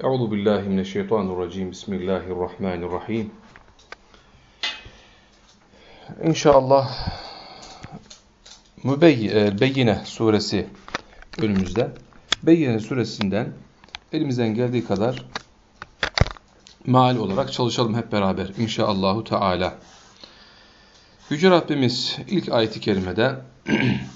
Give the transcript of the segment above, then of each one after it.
Euzu billahi mineşşeytanirracim. Bismillahirrahmanirrahim. İnşallah Mübeyyine e, suresi önümüzde. Beyyine suresinden elimizden geldiği kadar mal olarak çalışalım hep beraber inşallahü teala. Yüce Rabbimiz ilk ayeti kerimede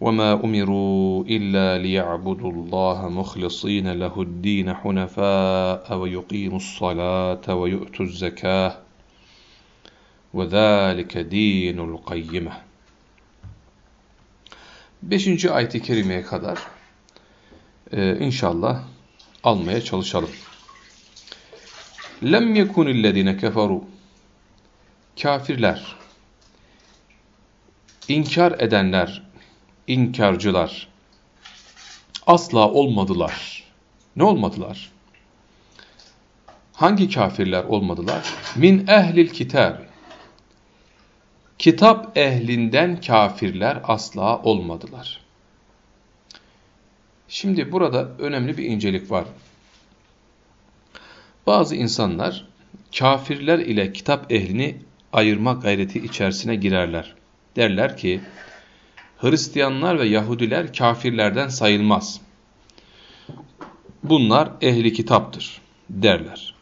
وما أمروا إلا ليعبدوا الله مخلصين له الدين حنفاء ويقيموا الصلاة ويؤتوا الزكاة وذلك دين القيمة Beşinci ayet-i kerimeye kadar e, inşallah almaya çalışalım. Lem yekunillezine keferu Kafirler, inkar edenler, inkarcılar asla olmadılar. Ne olmadılar? Hangi kafirler olmadılar? Min ehlil kitab. Kitap ehlinden kafirler asla olmadılar. Şimdi burada önemli bir incelik var. Bazı insanlar kafirler ile kitap ehlini ayırma gayreti içerisine girerler. Derler ki Hristiyanlar ve Yahudiler kafirlerden sayılmaz. Bunlar ehli kitaptır derler.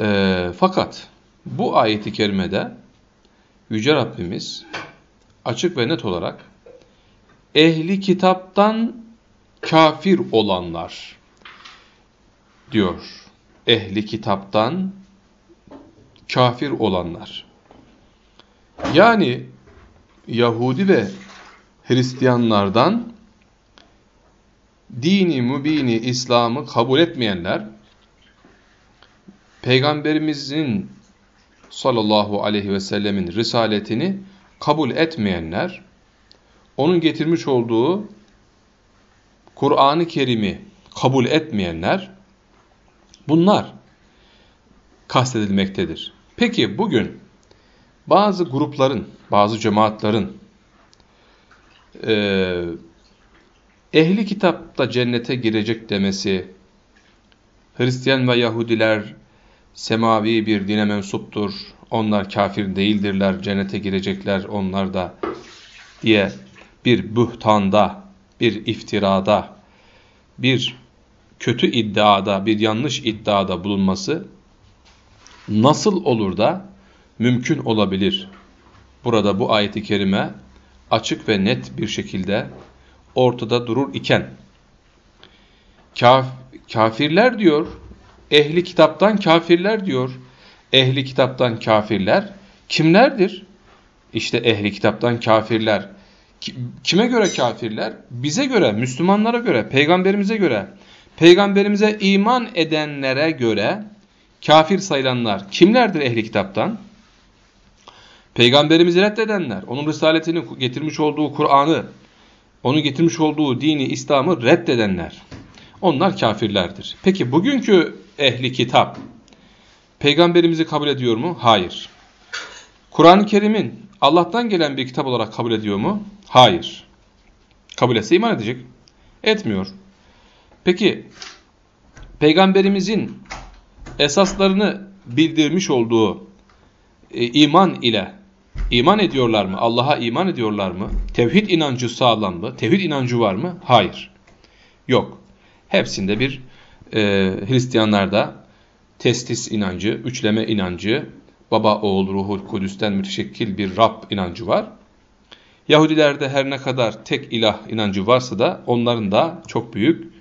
E, fakat bu ayeti kerimede Yüce Rabbimiz açık ve net olarak ehli kitaptan kafir olanlar diyor. Ehli kitaptan kafir olanlar. Yani Yahudi ve Hristiyanlardan dini mübini İslam'ı kabul etmeyenler, Peygamberimizin sallallahu aleyhi ve sellemin risaletini kabul etmeyenler, onun getirmiş olduğu Kur'an-ı Kerim'i kabul etmeyenler, bunlar kastedilmektedir. Peki bugün bazı grupların, bazı cemaatlerin e, ehli kitapta cennete girecek demesi, Hristiyan ve Yahudiler semavi bir dine mensuptur, onlar kafir değildirler, cennete girecekler onlar da diye bir buhtanda, bir iftirada, bir kötü iddiada, bir yanlış iddiada bulunması nasıl olur da mümkün olabilir. Burada bu ayeti kerime açık ve net bir şekilde ortada durur iken kaf, kafirler diyor, ehli kitaptan kafirler diyor. Ehli kitaptan kafirler kimlerdir? İşte ehli kitaptan kafirler. Kime göre kafirler? Bize göre, Müslümanlara göre, peygamberimize göre. Peygamberimize iman edenlere göre kafir sayılanlar kimlerdir ehli kitaptan? Peygamberimizi reddedenler, onun risaletini getirmiş olduğu Kur'an'ı, onun getirmiş olduğu dini İslam'ı reddedenler. Onlar kafirlerdir. Peki bugünkü ehli kitap peygamberimizi kabul ediyor mu? Hayır. Kur'an-ı Kerim'in Allah'tan gelen bir kitap olarak kabul ediyor mu? Hayır. Kabul etse iman edecek. Etmiyor. Peki peygamberimizin esaslarını bildirmiş olduğu e, iman ile İman ediyorlar mı? Allah'a iman ediyorlar mı? Tevhid inancı sağlam mı? Tevhid inancı var mı? Hayır. Yok. Hepsinde bir e, Hristiyanlarda testis inancı, üçleme inancı, baba, oğul, ruhul, kudüsten müteşekkil bir Rab inancı var. Yahudilerde her ne kadar tek ilah inancı varsa da onların da çok büyük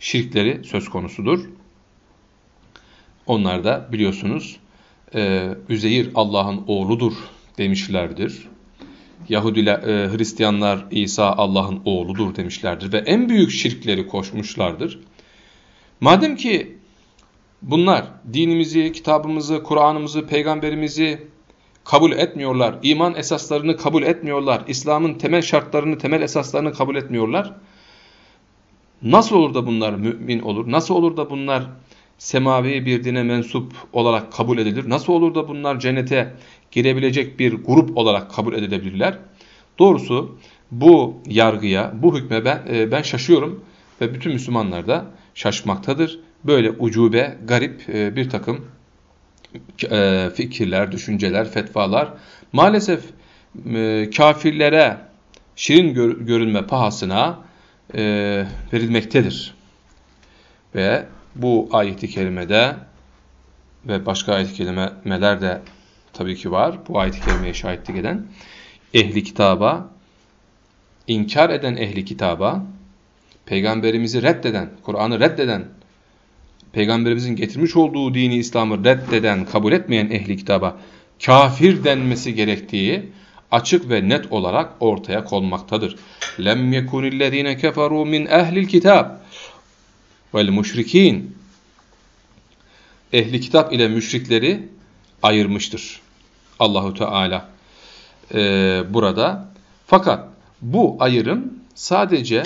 şirkleri söz konusudur. Onlar da biliyorsunuz e, Üzeyir Allah'ın oğludur demişlerdir. Yahudiler, e, Hristiyanlar İsa Allah'ın oğludur demişlerdir ve en büyük şirkleri koşmuşlardır. Madem ki bunlar dinimizi, kitabımızı, Kur'an'ımızı, peygamberimizi kabul etmiyorlar. İman esaslarını kabul etmiyorlar. İslam'ın temel şartlarını, temel esaslarını kabul etmiyorlar. Nasıl olur da bunlar mümin olur? Nasıl olur da bunlar semavi bir dine mensup olarak kabul edilir? Nasıl olur da bunlar cennete girebilecek bir grup olarak kabul edilebilirler? Doğrusu bu yargıya, bu hükme ben, e, ben şaşıyorum ve bütün Müslümanlar da şaşmaktadır. Böyle ucube, garip e, bir takım e, fikirler, düşünceler, fetvalar maalesef kafirlere şirin görünme pahasına verilmektedir. Ve bu ayet-i kerimede ve başka ayet-i kerimeler de tabii ki var. Bu ayet-i kerimeye şahitlik eden ehli kitaba, inkar eden ehli kitaba, peygamberimizi reddeden, Kur'an'ı reddeden, peygamberimizin getirmiş olduğu dini İslam'ı reddeden, kabul etmeyen ehli kitaba kafir denmesi gerektiği açık ve net olarak ortaya konmaktadır. Lem yekunillezine keferu min ehlil kitab vel müşrikin ehli kitap ile müşrikleri ayırmıştır. Allahu Teala e, burada. Fakat bu ayrım sadece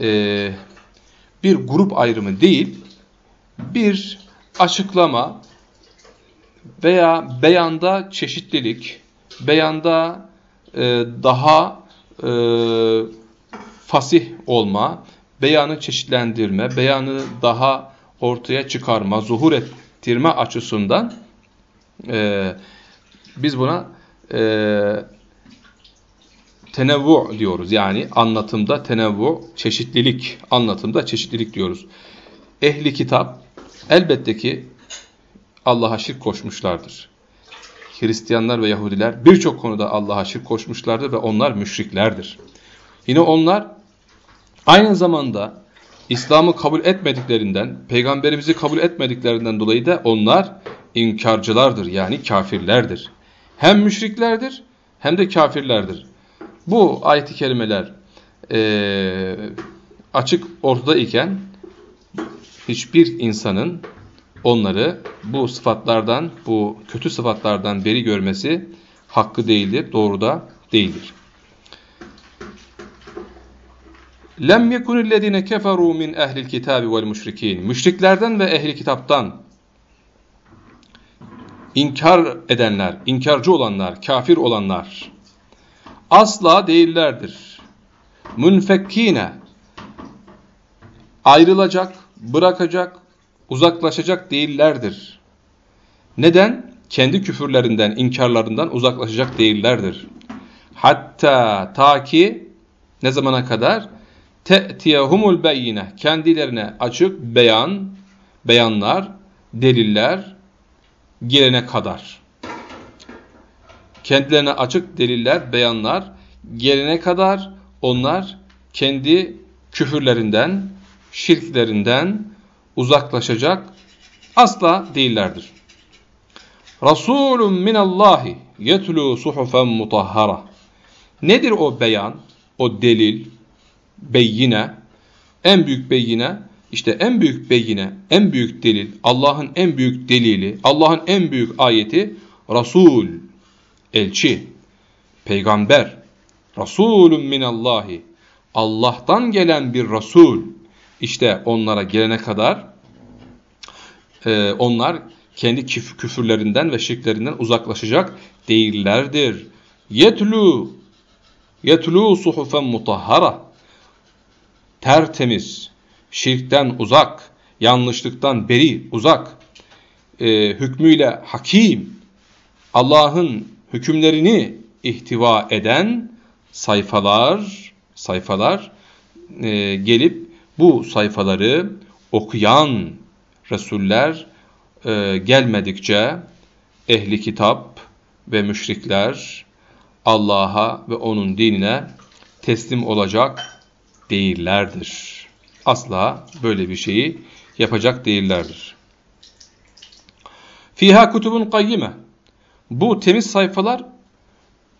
e, bir grup ayrımı değil, bir açıklama veya beyanda çeşitlilik, beyanda e, daha e, fasih olma, beyanı çeşitlendirme, beyanı daha ortaya çıkarma, zuhur ettirme açısından e, biz buna e, tenevvu diyoruz. Yani anlatımda tenevvu, çeşitlilik, anlatımda çeşitlilik diyoruz. Ehli kitap elbette ki Allah'a şirk koşmuşlardır. Hristiyanlar ve Yahudiler birçok konuda Allah'a şirk koşmuşlardır ve onlar müşriklerdir. Yine onlar aynı zamanda İslam'ı kabul etmediklerinden, peygamberimizi kabul etmediklerinden dolayı da onlar inkarcılardır yani kafirlerdir. Hem müşriklerdir hem de kafirlerdir. Bu ayet-i kerimeler e, açık ortada iken hiçbir insanın onları bu sıfatlardan, bu kötü sıfatlardan beri görmesi hakkı değildir, doğru da değildir. Lem yekunillezine keferu min ehlil kitabi vel müşrikin. Müşriklerden ve ehli kitaptan inkar edenler, inkarcı olanlar, kafir olanlar asla değillerdir. Münfekkine ayrılacak, bırakacak, uzaklaşacak değillerdir. Neden? Kendi küfürlerinden, inkarlarından uzaklaşacak değillerdir. Hatta ta ki ne zamana kadar? Te'tiyehumul beyine kendilerine açık beyan, beyanlar, deliller gelene kadar. Kendilerine açık deliller, beyanlar gelene kadar onlar kendi küfürlerinden, şirklerinden uzaklaşacak asla değillerdir. Resulun minallahi yetlu suhufen mutahhara. Nedir o beyan, o delil, beyine, en büyük beyine, işte en büyük beyine, en büyük delil, Allah'ın en büyük delili, Allah'ın en büyük ayeti, Resul, elçi, peygamber, Resulun minallahi, Allah'tan gelen bir Resul, işte onlara gelene kadar, e, onlar kendi küfürlerinden ve şirklerinden uzaklaşacak değillerdir. Yetlu, yetlu suhufen mutahhara, tertemiz, şirkten uzak, yanlışlıktan beri, uzak, e, hükmüyle hakim, Allah'ın hükümlerini ihtiva eden sayfalar, sayfalar e, gelip bu sayfaları okuyan Resuller e, gelmedikçe ehli kitap ve müşrikler Allah'a ve onun dinine teslim olacak değillerdir asla böyle bir şeyi yapacak değillerdir. Fiha kutubun kayyime. Bu temiz sayfalar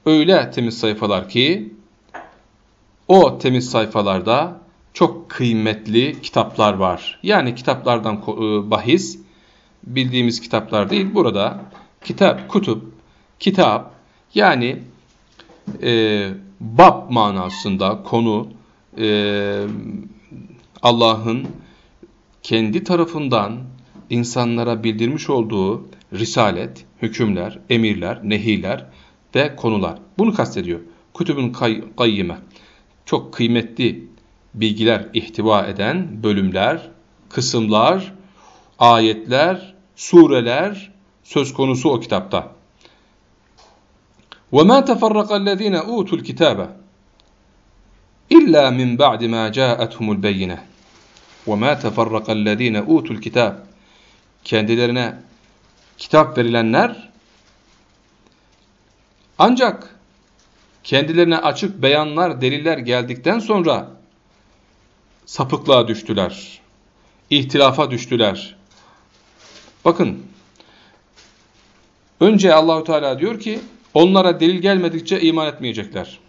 öyle temiz sayfalar ki o temiz sayfalarda çok kıymetli kitaplar var. Yani kitaplardan e, bahis bildiğimiz kitaplar değil. Burada kitap, kutup, kitap yani e, bab manasında konu e, Allah'ın kendi tarafından insanlara bildirmiş olduğu risalet, hükümler, emirler, nehiler ve konular. Bunu kastediyor. Kütübün kay kayyime. Çok kıymetli bilgiler ihtiva eden bölümler, kısımlar, ayetler, sureler söz konusu o kitapta. وَمَا تَفَرَّقَ الَّذ۪ينَ اُوتُوا الْكِتَابَ اِلَّا مِنْ بَعْدِ مَا جَاءَتْهُمُ الْبَيِّنَةِ وَمَا تَفَرَّقَ الَّذ۪ينَ اُوتُوا الْكِتَابَ Kendilerine kitap verilenler ancak kendilerine açık beyanlar, deliller geldikten sonra sapıklığa düştüler. İhtilafa düştüler. Bakın. Önce Allahu Teala diyor ki onlara delil gelmedikçe iman etmeyecekler.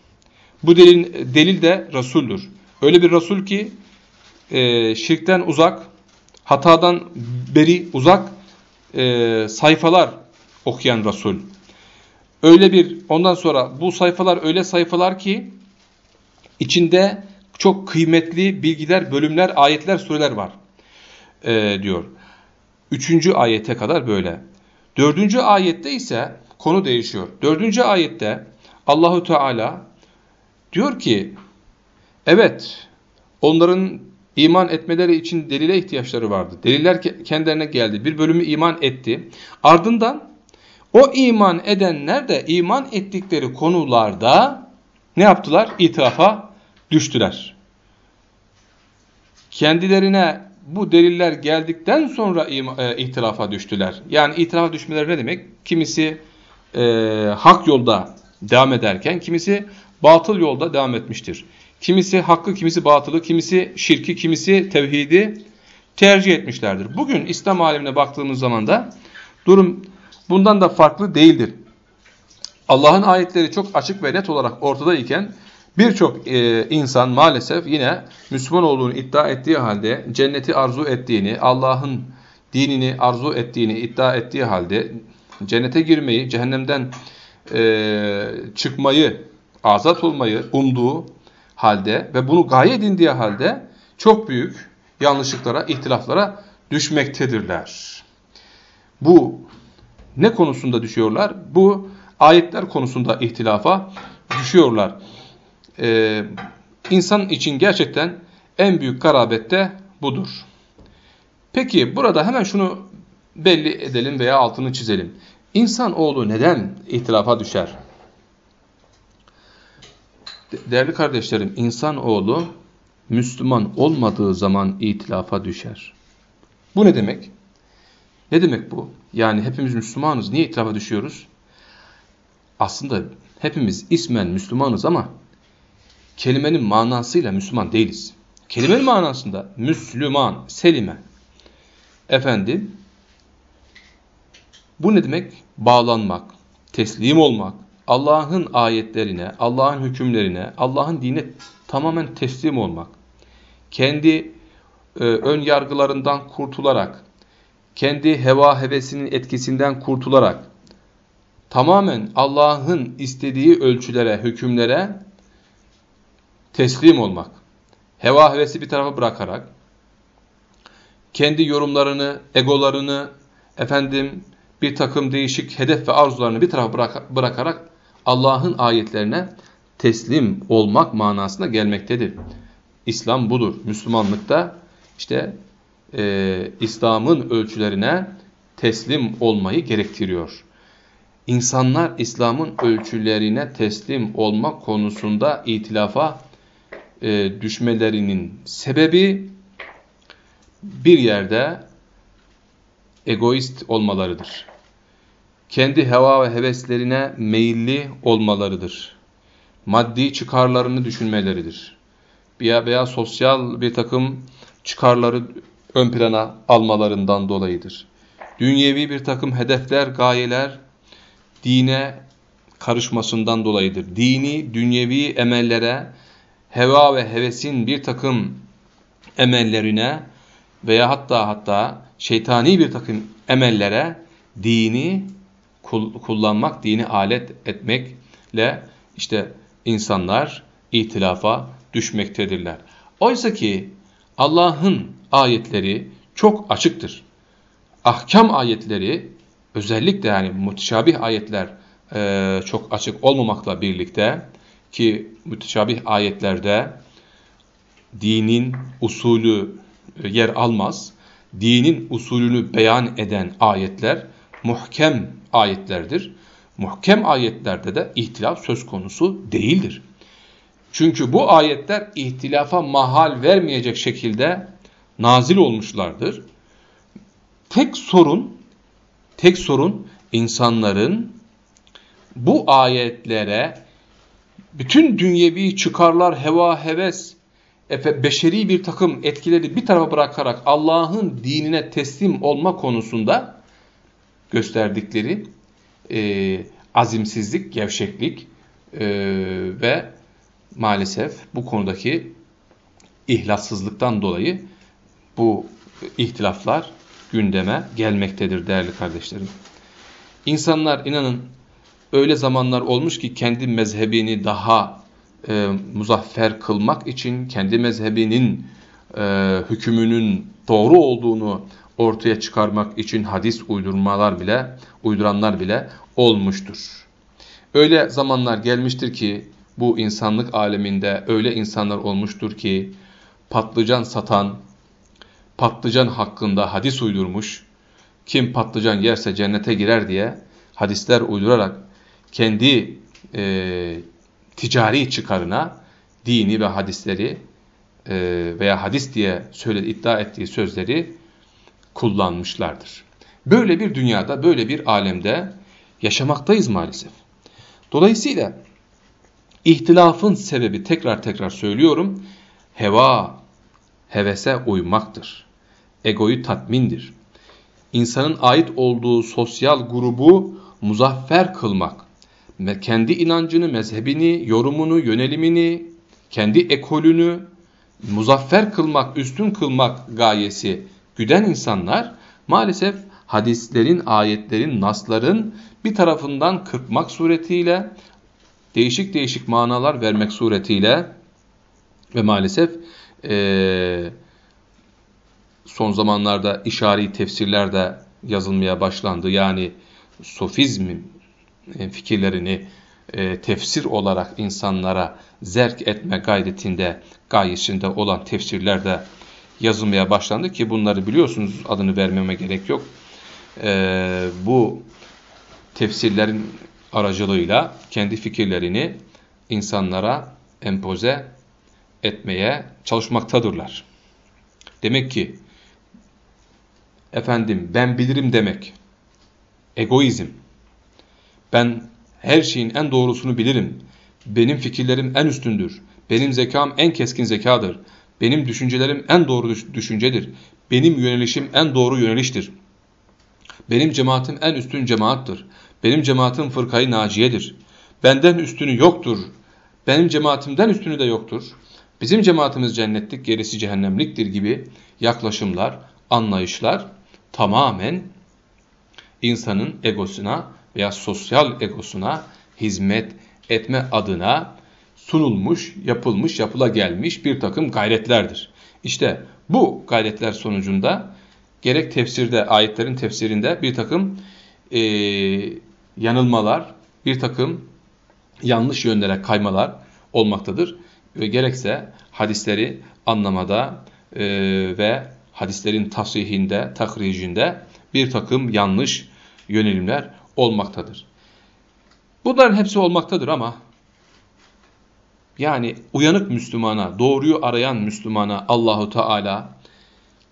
Bu delil, delil de Resul'dür. Öyle bir Resul ki e, şirkten uzak, hatadan beri uzak e, sayfalar okuyan Resul. Öyle bir ondan sonra bu sayfalar öyle sayfalar ki içinde çok kıymetli bilgiler, bölümler, ayetler, sureler var e, diyor. Üçüncü ayete kadar böyle. Dördüncü ayette ise konu değişiyor. Dördüncü ayette Allahu Teala diyor ki evet onların iman etmeleri için delile ihtiyaçları vardı. Deliller kendilerine geldi. Bir bölümü iman etti. Ardından o iman edenler de iman ettikleri konularda ne yaptılar? İtirafa düştüler. Kendilerine bu deliller geldikten sonra e, itirafa düştüler. Yani itirafa düşmeleri ne demek? Kimisi e, hak yolda devam ederken, kimisi batıl yolda devam etmiştir. Kimisi hakkı, kimisi batılı, kimisi şirki, kimisi tevhidi tercih etmişlerdir. Bugün İslam alemine baktığımız zaman da durum bundan da farklı değildir. Allah'ın ayetleri çok açık ve net olarak ortadayken birçok e, insan maalesef yine Müslüman olduğunu iddia ettiği halde cenneti arzu ettiğini, Allah'ın dinini arzu ettiğini iddia ettiği halde cennete girmeyi, cehennemden e, çıkmayı, azat olmayı umduğu halde ve bunu gaye edindiği halde çok büyük yanlışlıklara, ihtilaflara düşmektedirler. Bu ne konusunda düşüyorlar? Bu ayetler konusunda ihtilafa düşüyorlar. Ee, insan için gerçekten en büyük garabette budur. Peki burada hemen şunu belli edelim veya altını çizelim. İnsan oğlu neden ihtilafa düşer? Değerli kardeşlerim, insan oğlu Müslüman olmadığı zaman itilafa düşer. Bu ne demek? Ne demek bu? Yani hepimiz Müslümanız. Niye itilafa düşüyoruz? Aslında hepimiz ismen Müslümanız ama kelimenin manasıyla Müslüman değiliz. Kelimenin manasında Müslüman, selime. Efendim, bu ne demek? Bağlanmak, teslim olmak, Allah'ın ayetlerine, Allah'ın hükümlerine, Allah'ın dine tamamen teslim olmak. Kendi e, ön yargılarından kurtularak, kendi heva hevesinin etkisinden kurtularak, tamamen Allah'ın istediği ölçülere, hükümlere teslim olmak. Heva hevesi bir tarafa bırakarak, kendi yorumlarını, egolarını, efendim bir takım değişik hedef ve arzularını bir tarafa bırak bırakarak Allah'ın ayetlerine teslim olmak manasına gelmektedir. İslam budur. Müslümanlıkta işte e, İslam'ın ölçülerine teslim olmayı gerektiriyor. İnsanlar İslam'ın ölçülerine teslim olmak konusunda itilafa e, düşmelerinin sebebi bir yerde egoist olmalarıdır kendi heva ve heveslerine meyilli olmalarıdır. Maddi çıkarlarını düşünmeleridir. Veya, sosyal bir takım çıkarları ön plana almalarından dolayıdır. Dünyevi bir takım hedefler, gayeler dine karışmasından dolayıdır. Dini, dünyevi emellere, heva ve hevesin bir takım emellerine veya hatta hatta şeytani bir takım emellere dini kullanmak, dini alet etmekle işte insanlar itilafa düşmektedirler. Oysa ki Allah'ın ayetleri çok açıktır. Ahkam ayetleri özellikle yani müteşabih ayetler e, çok açık olmamakla birlikte ki müteşabih ayetlerde dinin usulü e, yer almaz. Dinin usulünü beyan eden ayetler muhkem ayetlerdir. Muhkem ayetlerde de ihtilaf söz konusu değildir. Çünkü bu ayetler ihtilafa mahal vermeyecek şekilde nazil olmuşlardır. Tek sorun, tek sorun insanların bu ayetlere bütün dünyevi çıkarlar, heva, heves, beşeri bir takım etkileri bir tarafa bırakarak Allah'ın dinine teslim olma konusunda gösterdikleri e, azimsizlik, gevşeklik e, ve maalesef bu konudaki ihlassızlıktan dolayı bu ihtilaflar gündeme gelmektedir değerli kardeşlerim. İnsanlar inanın öyle zamanlar olmuş ki kendi mezhebini daha e, muzaffer kılmak için, kendi mezhebinin e, hükmünün doğru olduğunu ortaya çıkarmak için hadis uydurmalar bile, uyduranlar bile olmuştur. Öyle zamanlar gelmiştir ki bu insanlık aleminde öyle insanlar olmuştur ki patlıcan satan, patlıcan hakkında hadis uydurmuş, kim patlıcan yerse cennete girer diye hadisler uydurarak kendi e, ticari çıkarına dini ve hadisleri e, veya hadis diye söyle, iddia ettiği sözleri kullanmışlardır. Böyle bir dünyada, böyle bir alemde yaşamaktayız maalesef. Dolayısıyla ihtilafın sebebi tekrar tekrar söylüyorum, heva, hevese uymaktır. Egoyu tatmindir. İnsanın ait olduğu sosyal grubu muzaffer kılmak, kendi inancını, mezhebini, yorumunu, yönelimini, kendi ekolünü muzaffer kılmak, üstün kılmak gayesi güden insanlar maalesef hadislerin, ayetlerin, nasların bir tarafından kırpmak suretiyle, değişik değişik manalar vermek suretiyle ve maalesef e, son zamanlarda işari tefsirler de yazılmaya başlandı. Yani sofizmin e, fikirlerini e, tefsir olarak insanlara zerk etme gayretinde, gayesinde olan tefsirler de yazılmaya başlandı ki bunları biliyorsunuz adını vermeme gerek yok. E, bu tefsirlerin aracılığıyla kendi fikirlerini insanlara empoze etmeye çalışmaktadırlar. Demek ki efendim ben bilirim demek egoizm ben her şeyin en doğrusunu bilirim. Benim fikirlerim en üstündür. Benim zekam en keskin zekadır. Benim düşüncelerim en doğru düşüncedir. Benim yönelişim en doğru yöneliştir. Benim cemaatim en üstün cemaattır. Benim cemaatim fırkayı naciyedir. Benden üstünü yoktur. Benim cemaatimden üstünü de yoktur. Bizim cemaatimiz cennetlik, gerisi cehennemliktir gibi yaklaşımlar, anlayışlar tamamen insanın egosuna veya sosyal egosuna hizmet etme adına sunulmuş, yapılmış, yapıla gelmiş bir takım gayretlerdir. İşte bu gayretler sonucunda gerek tefsirde, ayetlerin tefsirinde bir takım e, yanılmalar, bir takım yanlış yönlere kaymalar olmaktadır. Ve gerekse hadisleri anlamada e, ve hadislerin tasihinde, takricinde bir takım yanlış yönelimler olmaktadır. Bunların hepsi olmaktadır ama yani uyanık Müslümana, doğruyu arayan Müslümana Allahu Teala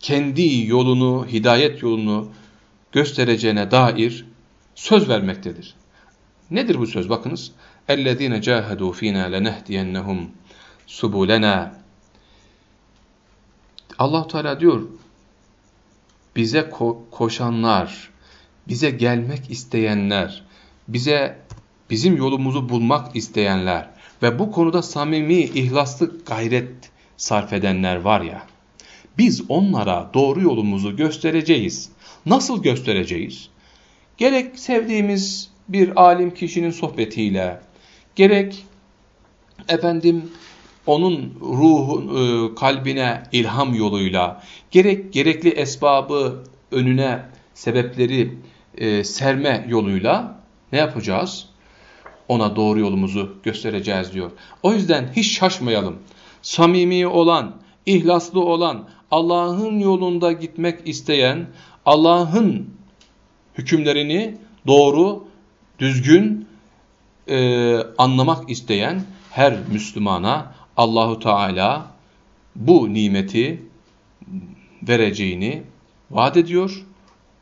kendi yolunu, hidayet yolunu göstereceğine dair söz vermektedir. Nedir bu söz? Bakınız. اَلَّذ۪ينَ جَاهَدُوا ف۪ينَا لَنَهْدِيَنَّهُمْ سُبُولَنَا allah Teala diyor, bize ko koşanlar, bize gelmek isteyenler, bize bizim yolumuzu bulmak isteyenler ve bu konuda samimi, ihlaslı gayret sarf edenler var ya, biz onlara doğru yolumuzu göstereceğiz. Nasıl göstereceğiz? Gerek sevdiğimiz bir alim kişinin sohbetiyle, gerek efendim onun ruhu e, kalbine ilham yoluyla, gerek gerekli esbabı önüne sebepleri e, serme yoluyla ne yapacağız? Ona doğru yolumuzu göstereceğiz diyor. O yüzden hiç şaşmayalım. Samimi olan, ihlaslı olan, Allah'ın yolunda gitmek isteyen, Allah'ın hükümlerini doğru, düzgün e, anlamak isteyen her Müslümana Allahu Teala bu nimeti vereceğini vaat ediyor.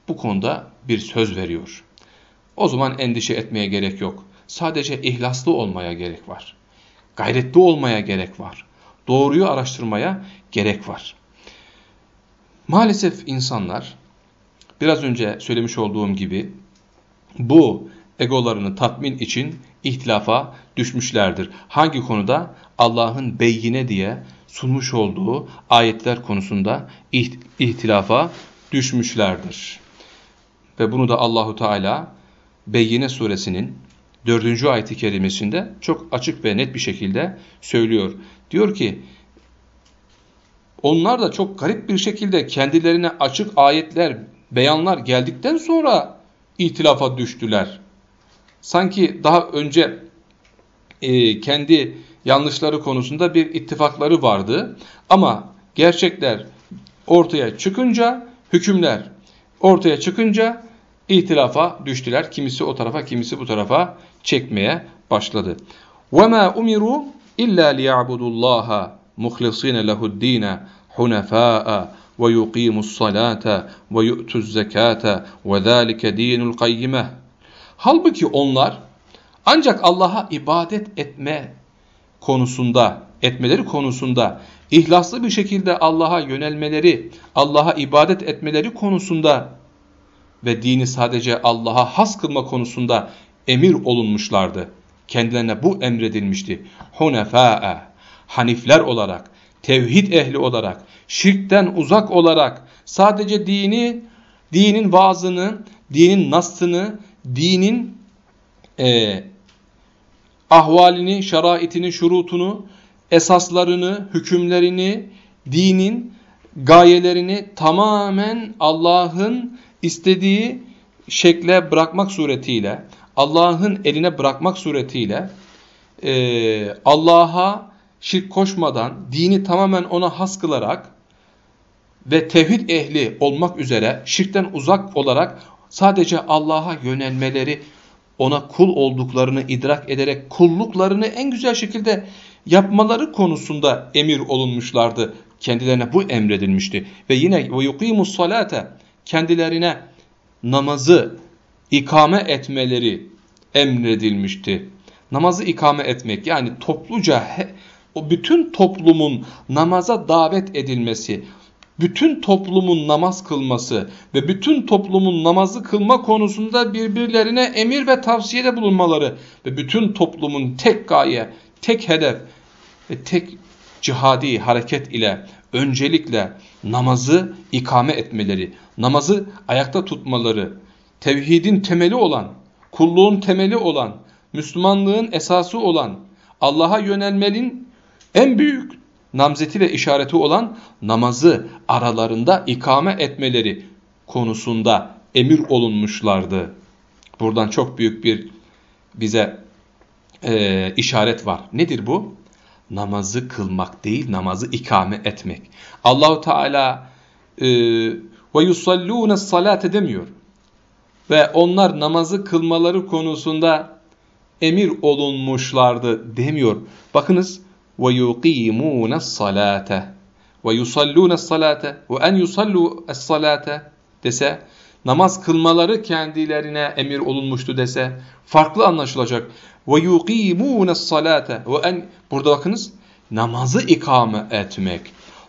Bu konuda bir söz veriyor. O zaman endişe etmeye gerek yok. Sadece ihlaslı olmaya gerek var. Gayretli olmaya gerek var. Doğruyu araştırmaya gerek var. Maalesef insanlar biraz önce söylemiş olduğum gibi bu egolarını tatmin için ihtilafa düşmüşlerdir. Hangi konuda? Allah'ın beyine diye sunmuş olduğu ayetler konusunda ihtilafa düşmüşlerdir. Ve bunu da Allahu Teala Beyyine suresinin dördüncü ayeti kerimesinde çok açık ve net bir şekilde söylüyor. Diyor ki onlar da çok garip bir şekilde kendilerine açık ayetler, beyanlar geldikten sonra itilafa düştüler. Sanki daha önce e, kendi yanlışları konusunda bir ittifakları vardı. Ama gerçekler ortaya çıkınca, hükümler ortaya çıkınca ihtilafa düştüler. Kimisi o tarafa, kimisi bu tarafa çekmeye başladı. وَمَا اُمِرُوا اِلَّا لِيَعْبُدُوا اللّٰهَ مُخْلِصِينَ لَهُ الدِّينَ حُنَفَاءَ وَيُقِيمُوا الصَّلَاةَ وَيُؤْتُوا الزَّكَاةَ وَذَٰلِكَ دِينُ الْقَيِّمَةِ Halbuki onlar ancak Allah'a ibadet etme konusunda, etmeleri konusunda, ihlaslı bir şekilde Allah'a yönelmeleri, Allah'a ibadet etmeleri konusunda ve dini sadece Allah'a has kılma konusunda emir olunmuşlardı. Kendilerine bu emredilmişti. Hunefâ'e, hanifler olarak, tevhid ehli olarak, şirkten uzak olarak sadece dini, dinin vaazını, dinin nasını, dinin e, ahvalini, şeraitini, şurutunu, esaslarını, hükümlerini, dinin gayelerini tamamen Allah'ın istediği şekle bırakmak suretiyle, Allah'ın eline bırakmak suretiyle e, Allah'a şirk koşmadan, dini tamamen ona has kılarak ve tevhid ehli olmak üzere şirkten uzak olarak sadece Allah'a yönelmeleri, ona kul olduklarını idrak ederek kulluklarını en güzel şekilde yapmaları konusunda emir olunmuşlardı. Kendilerine bu emredilmişti. Ve yine ve yuqimus salate kendilerine namazı ikame etmeleri emredilmişti. Namazı ikame etmek yani topluca o bütün toplumun namaza davet edilmesi, bütün toplumun namaz kılması ve bütün toplumun namazı kılma konusunda birbirlerine emir ve tavsiyede bulunmaları ve bütün toplumun tek gaye, tek hedef ve tek cihadi hareket ile öncelikle namazı ikame etmeleri, namazı ayakta tutmaları, tevhidin temeli olan, kulluğun temeli olan, Müslümanlığın esası olan, Allah'a yönelmenin en büyük namzeti ve işareti olan namazı aralarında ikame etmeleri konusunda emir olunmuşlardı. Buradan çok büyük bir bize e, işaret var. Nedir bu? namazı kılmak değil, namazı ikame etmek. Allahu Teala e, ve yusallûne salat edemiyor. Ve onlar namazı kılmaları konusunda emir olunmuşlardı demiyor. Bakınız ve yuqimûne salate ve yusallûne salate ve en yusallû es salate dese namaz kılmaları kendilerine emir olunmuştu dese farklı anlaşılacak. Ve yuqimune salate ve en burada bakınız namazı ikame etmek,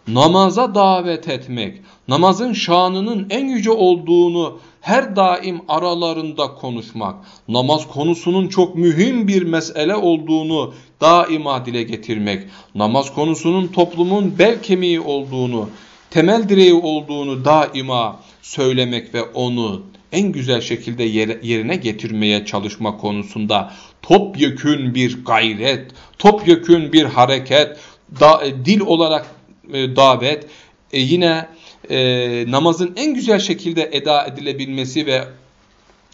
namaza davet etmek, namazın şanının en yüce olduğunu her daim aralarında konuşmak, namaz konusunun çok mühim bir mesele olduğunu daima dile getirmek, namaz konusunun toplumun bel kemiği olduğunu temel direği olduğunu daima söylemek ve onu en güzel şekilde yerine getirmeye çalışma konusunda topyekün bir gayret, topyekün bir hareket, da, e, dil olarak e, davet, e, yine e, namazın en güzel şekilde eda edilebilmesi ve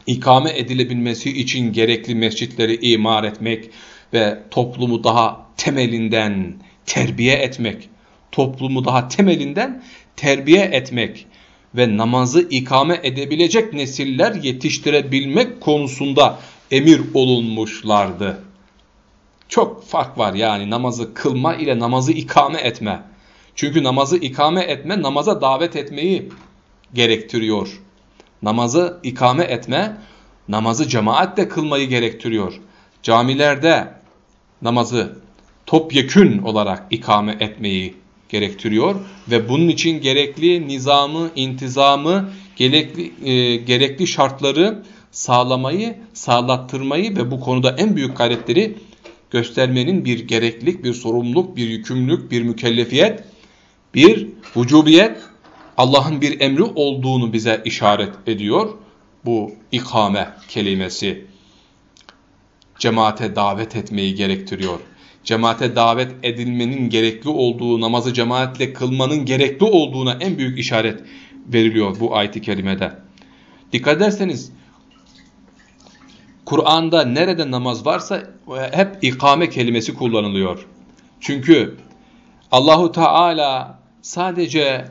ikame edilebilmesi için gerekli mescitleri imar etmek ve toplumu daha temelinden terbiye etmek, toplumu daha temelinden terbiye etmek ve namazı ikame edebilecek nesiller yetiştirebilmek konusunda emir olunmuşlardı. Çok fark var yani namazı kılma ile namazı ikame etme. Çünkü namazı ikame etme namaza davet etmeyi gerektiriyor. Namazı ikame etme namazı cemaatle kılmayı gerektiriyor. Camilerde namazı topyekün olarak ikame etmeyi gerektiriyor ve bunun için gerekli nizamı, intizamı, gerekli, e, gerekli şartları sağlamayı, sağlattırmayı ve bu konuda en büyük gayretleri göstermenin bir gereklilik, bir sorumluluk, bir yükümlülük, bir mükellefiyet, bir vücubiyet, Allah'ın bir emri olduğunu bize işaret ediyor. Bu ikame kelimesi cemaate davet etmeyi gerektiriyor. Cemaate davet edilmenin gerekli olduğu, namazı cemaatle kılmanın gerekli olduğuna en büyük işaret veriliyor bu ayet-i kerimede. Dikkat ederseniz Kur'an'da nerede namaz varsa hep ikame kelimesi kullanılıyor. Çünkü Allahu Teala sadece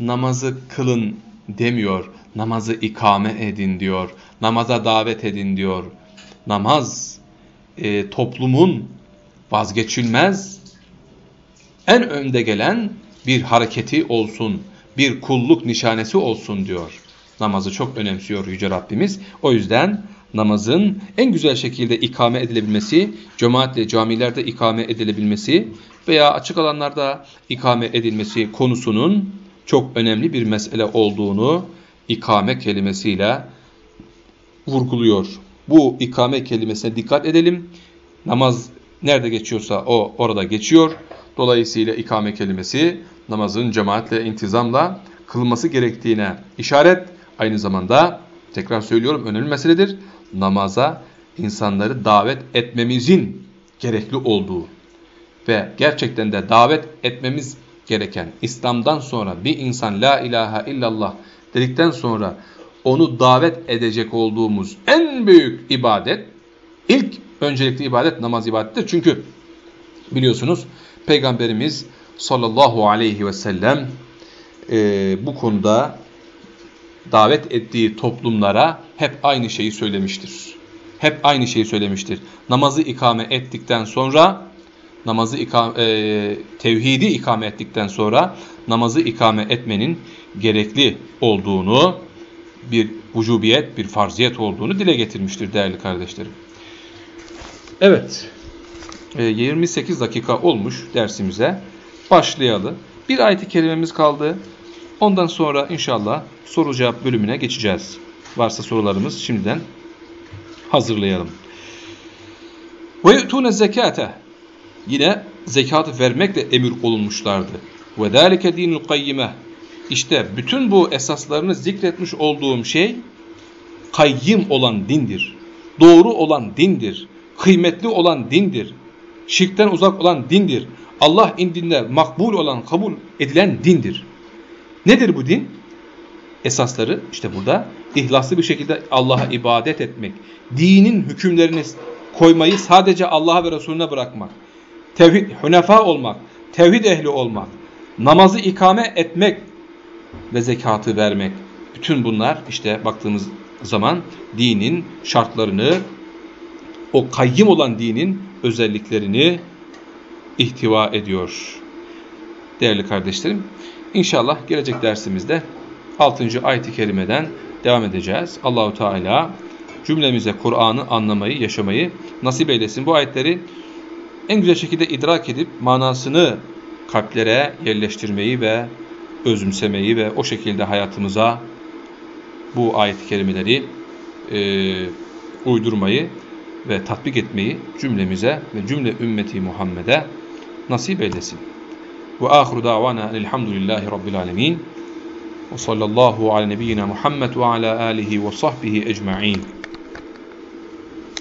namazı kılın demiyor. Namazı ikame edin diyor. Namaza davet edin diyor. Namaz e, toplumun vazgeçilmez en önde gelen bir hareketi olsun, bir kulluk nişanesi olsun diyor. Namazı çok önemsiyor Yüce Rabbimiz. O yüzden namazın en güzel şekilde ikame edilebilmesi, cemaatle camilerde ikame edilebilmesi veya açık alanlarda ikame edilmesi konusunun çok önemli bir mesele olduğunu ikame kelimesiyle vurguluyor. Bu ikame kelimesine dikkat edelim. Namaz nerede geçiyorsa o orada geçiyor. Dolayısıyla ikame kelimesi namazın cemaatle, intizamla kılması gerektiğine işaret. Aynı zamanda tekrar söylüyorum önemli meseledir. Namaza insanları davet etmemizin gerekli olduğu ve gerçekten de davet etmemiz gereken İslam'dan sonra bir insan la ilahe illallah dedikten sonra onu davet edecek olduğumuz en büyük ibadet ilk öncelikli ibadet namaz ibadettir. Çünkü biliyorsunuz Peygamberimiz sallallahu aleyhi ve sellem e, bu konuda davet ettiği toplumlara hep aynı şeyi söylemiştir. Hep aynı şeyi söylemiştir. Namazı ikame ettikten sonra namazı ikame, e, tevhidi ikame ettikten sonra namazı ikame etmenin gerekli olduğunu, bir vücubiyet, bir farziyet olduğunu dile getirmiştir değerli kardeşlerim. Evet, 28 e, dakika olmuş dersimize. Başlayalım. Bir ayet-i kerimemiz kaldı. Ondan sonra inşallah soru cevap bölümüne geçeceğiz. Varsa sorularımız şimdiden hazırlayalım. Ve yu'tune zekate. Yine zekatı vermekle emir olunmuşlardı. Ve zalike dinul kayyime. İşte bütün bu esaslarını zikretmiş olduğum şey kayyim olan dindir. Doğru olan dindir. Kıymetli olan dindir. Şirkten uzak olan dindir. Allah indinde makbul olan, kabul edilen dindir. Nedir bu din? Esasları işte burada ihlaslı bir şekilde Allah'a ibadet etmek. Dinin hükümlerini koymayı sadece Allah'a ve Resulüne bırakmak. Tevhid, hünefa olmak, tevhid ehli olmak, namazı ikame etmek ve zekatı vermek. Bütün bunlar işte baktığımız zaman dinin şartlarını, o kayyım olan dinin özelliklerini ihtiva ediyor. Değerli kardeşlerim, inşallah gelecek dersimizde 6. ayet-i kerimeden devam edeceğiz. Allahu Teala cümlemize Kur'an'ı anlamayı, yaşamayı nasip eylesin. Bu ayetleri en güzel şekilde idrak edip manasını kalplere yerleştirmeyi ve özümsemeyi ve o şekilde hayatımıza bu ayet-i kerimeleri e, uydurmayı ve tatbik etmeyi cümlemize ve cümle ümmeti Muhammed'e nasip eylesin. Ve ahru davana elhamdülillahi rabbil alemin. Ve sallallahu ala nebiyyina Muhammed ve ala alihi ve sahbihi ecma'in.